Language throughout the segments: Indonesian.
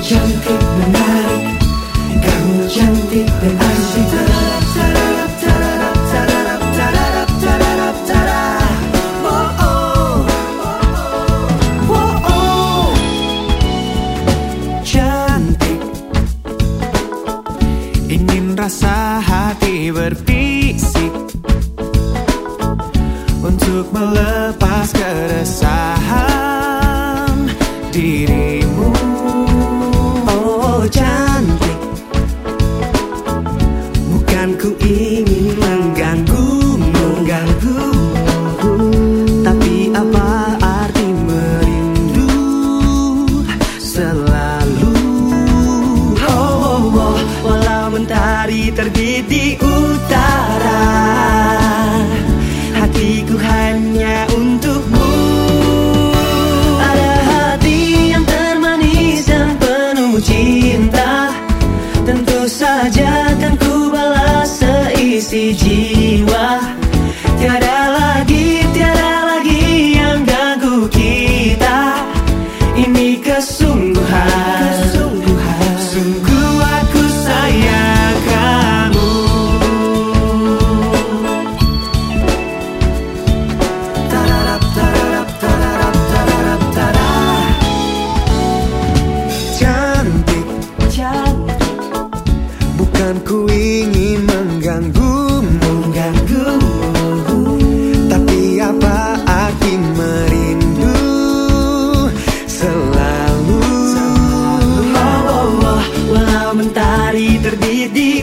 cantik menarik Kamu cantik dan asik. Cantik. Ingin rasa hati berbisik Untuk melepas keresahan dirimu. lalu oh, oh, oh, Walau mentari terbit di utara. Hatiku hanya untukmu. Ada hati yang termanis dan penuh cinta. Bukan ku ingin mengganggumu, mengganggumu. Tapi apa aku merindu selalu, selalu. Oh, Walau mentari terbit di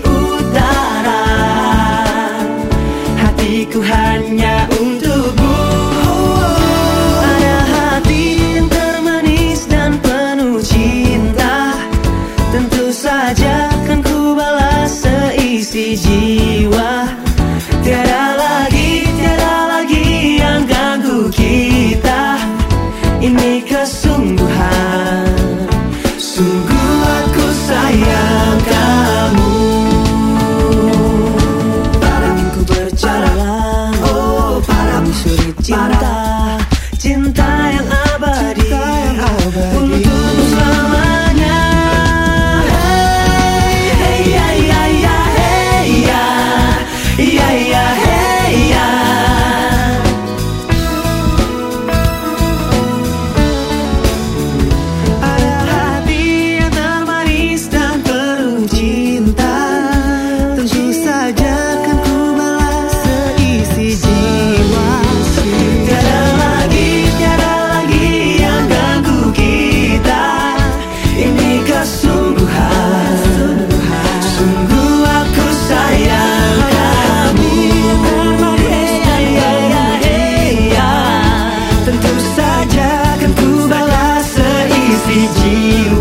feliz. frio